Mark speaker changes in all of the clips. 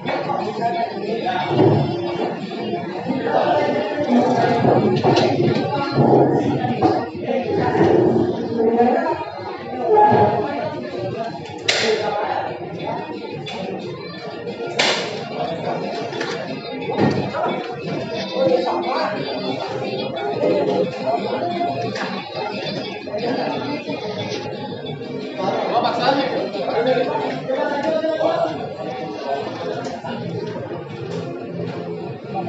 Speaker 1: Thank you.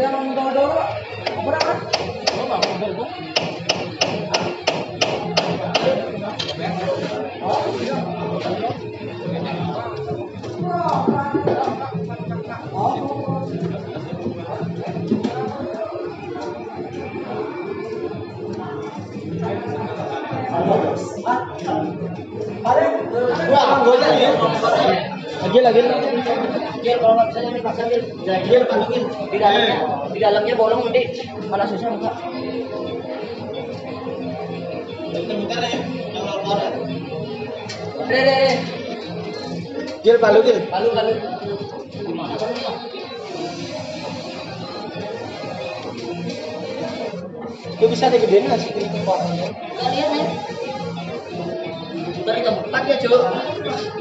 Speaker 1: tapi benar. Ini gila. Iya, ambil lagi. Lagi lagi.
Speaker 2: Gil, kalau nggak bisa jangan dipaksa, Gil. Jangan Gil, kandungin. Di dalamnya, di dalamnya bolong nanti. Malah susah enggak. Deh, deh, deh.
Speaker 1: Gil palu gil.
Speaker 2: Palu, palu.
Speaker 1: Itu bisa digedein nggak sih? Kalian
Speaker 2: ya. Dari tempat ya, Cuk.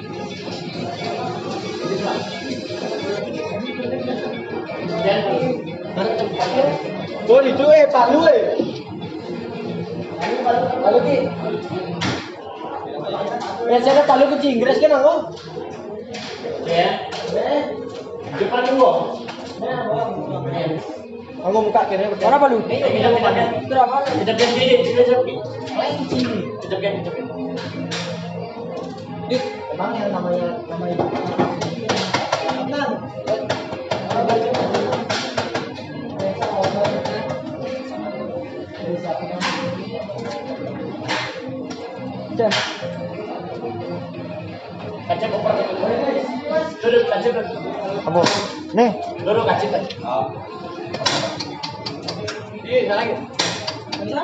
Speaker 1: Oh itu eh palu eh.
Speaker 2: Palu ki.
Speaker 1: Ya saya palu ke Inggris kan aku.
Speaker 3: Ya. Depan dulu.
Speaker 1: Aku muka kiri. Mana palu?
Speaker 2: Berapa?
Speaker 3: Kita biar sini, kita biar
Speaker 1: sini. Dik, emang yang namanya namanya Tenang. Dan
Speaker 3: Kaca koper. Duduk, kaca duduk.
Speaker 1: kamu nih
Speaker 3: Duduk, kaca kaca. Iya, sana lagi. Duduk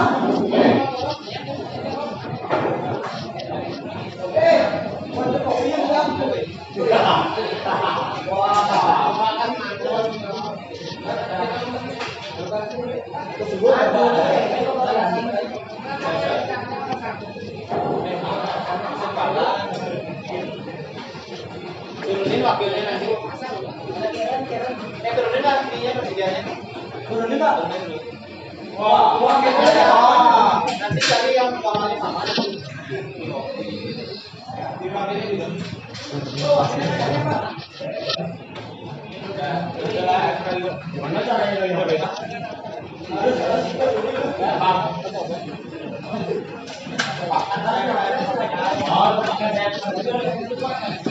Speaker 1: Eh turunin lah ininya presidennya. Turunin pak. Wah, wakilnya. Nanti cari yang kamarnya sama. Diwakilin juga.
Speaker 3: Gimana caranya yang berbeda? Harus harus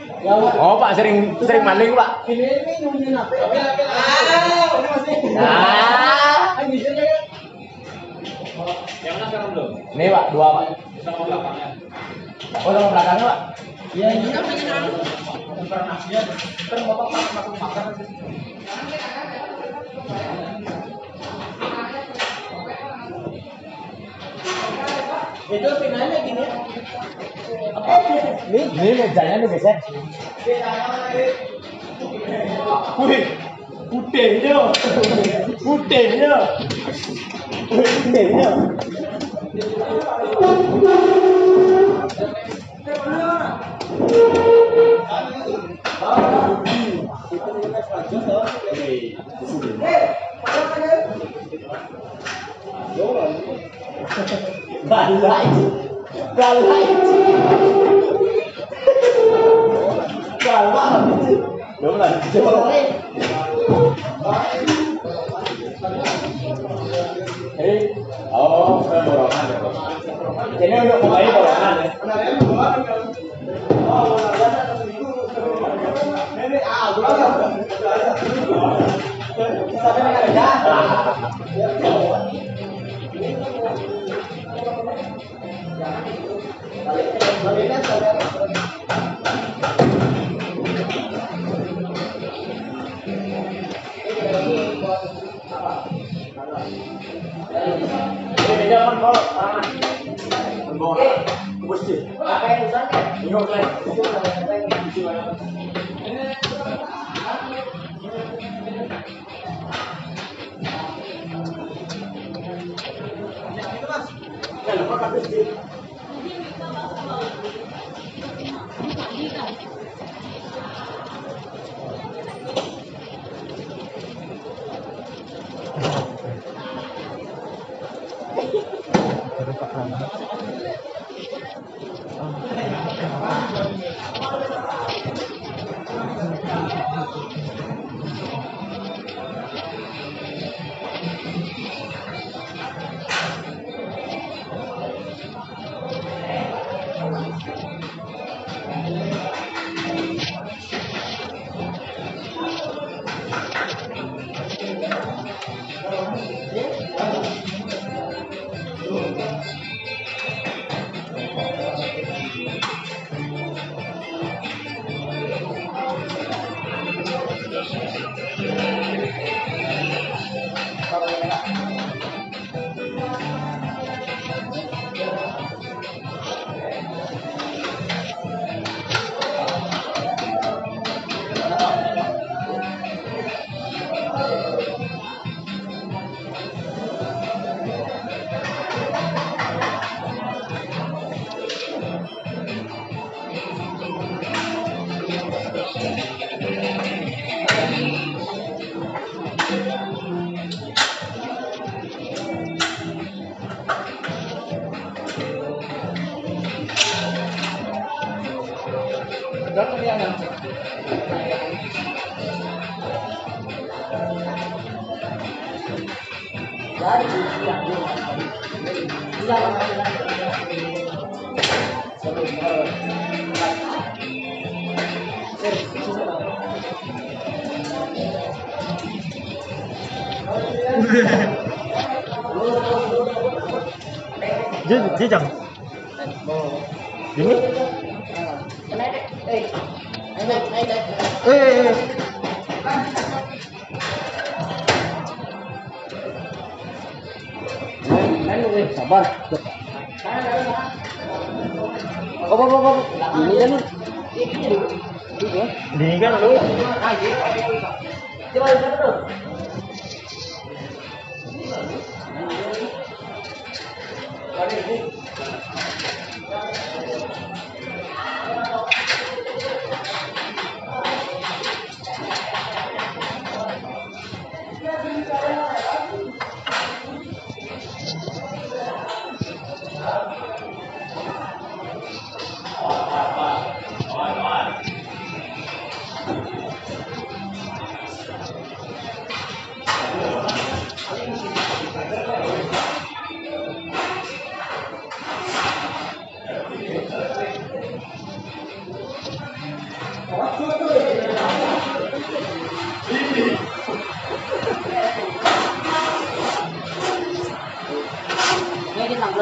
Speaker 1: Ya. Oh,
Speaker 3: Pak sering sering maling, Pak.
Speaker 1: Ini ini nungguin apa? Ah, ini masih. Ah. Bisa? Yang mana sekarang belum?
Speaker 3: Nih, Pak, dua, Pak.
Speaker 1: Sama belakangnya.
Speaker 3: Oh, sama belakangnya, Pak.
Speaker 1: Iya, ini kan pernah dia bapak pas masuk makan itu pinanya gini apa
Speaker 3: Nih, nih mejanya nih, guys ya. Wih, putihnya, putihnya, putihnya. Balai. Balai. Balai. Belum lah. Jadi, oh, borongan. Ini untuk mulai borongan ya.
Speaker 1: Ini jangan kalau tangan. Bawa. Bus sih. Ini oke.
Speaker 3: Dia happen.
Speaker 2: Dia jangan. Ini?
Speaker 1: ê
Speaker 3: đánh luôn đi sập bên
Speaker 2: ô ô ô ô đi đánh luôn.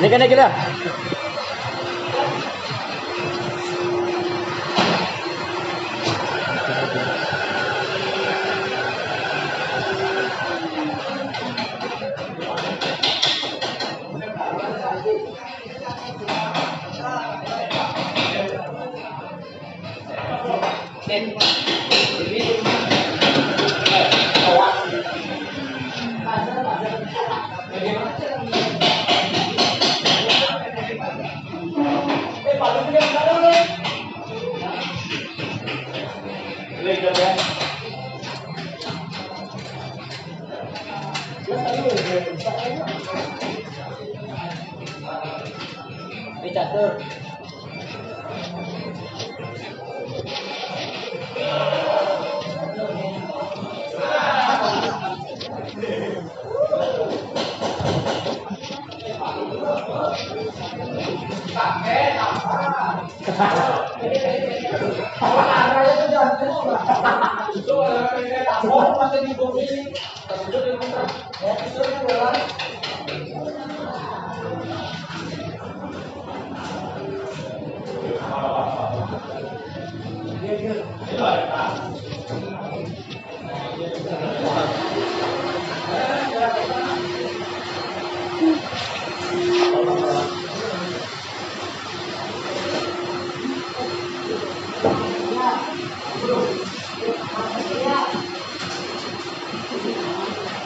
Speaker 3: Ini kena ya kita.
Speaker 1: ¿Qué es lo que está pasando? ¿Qué es lo que está pasando? ¿Qué es lo que está pasando? ¿Qué es lo que está pasando?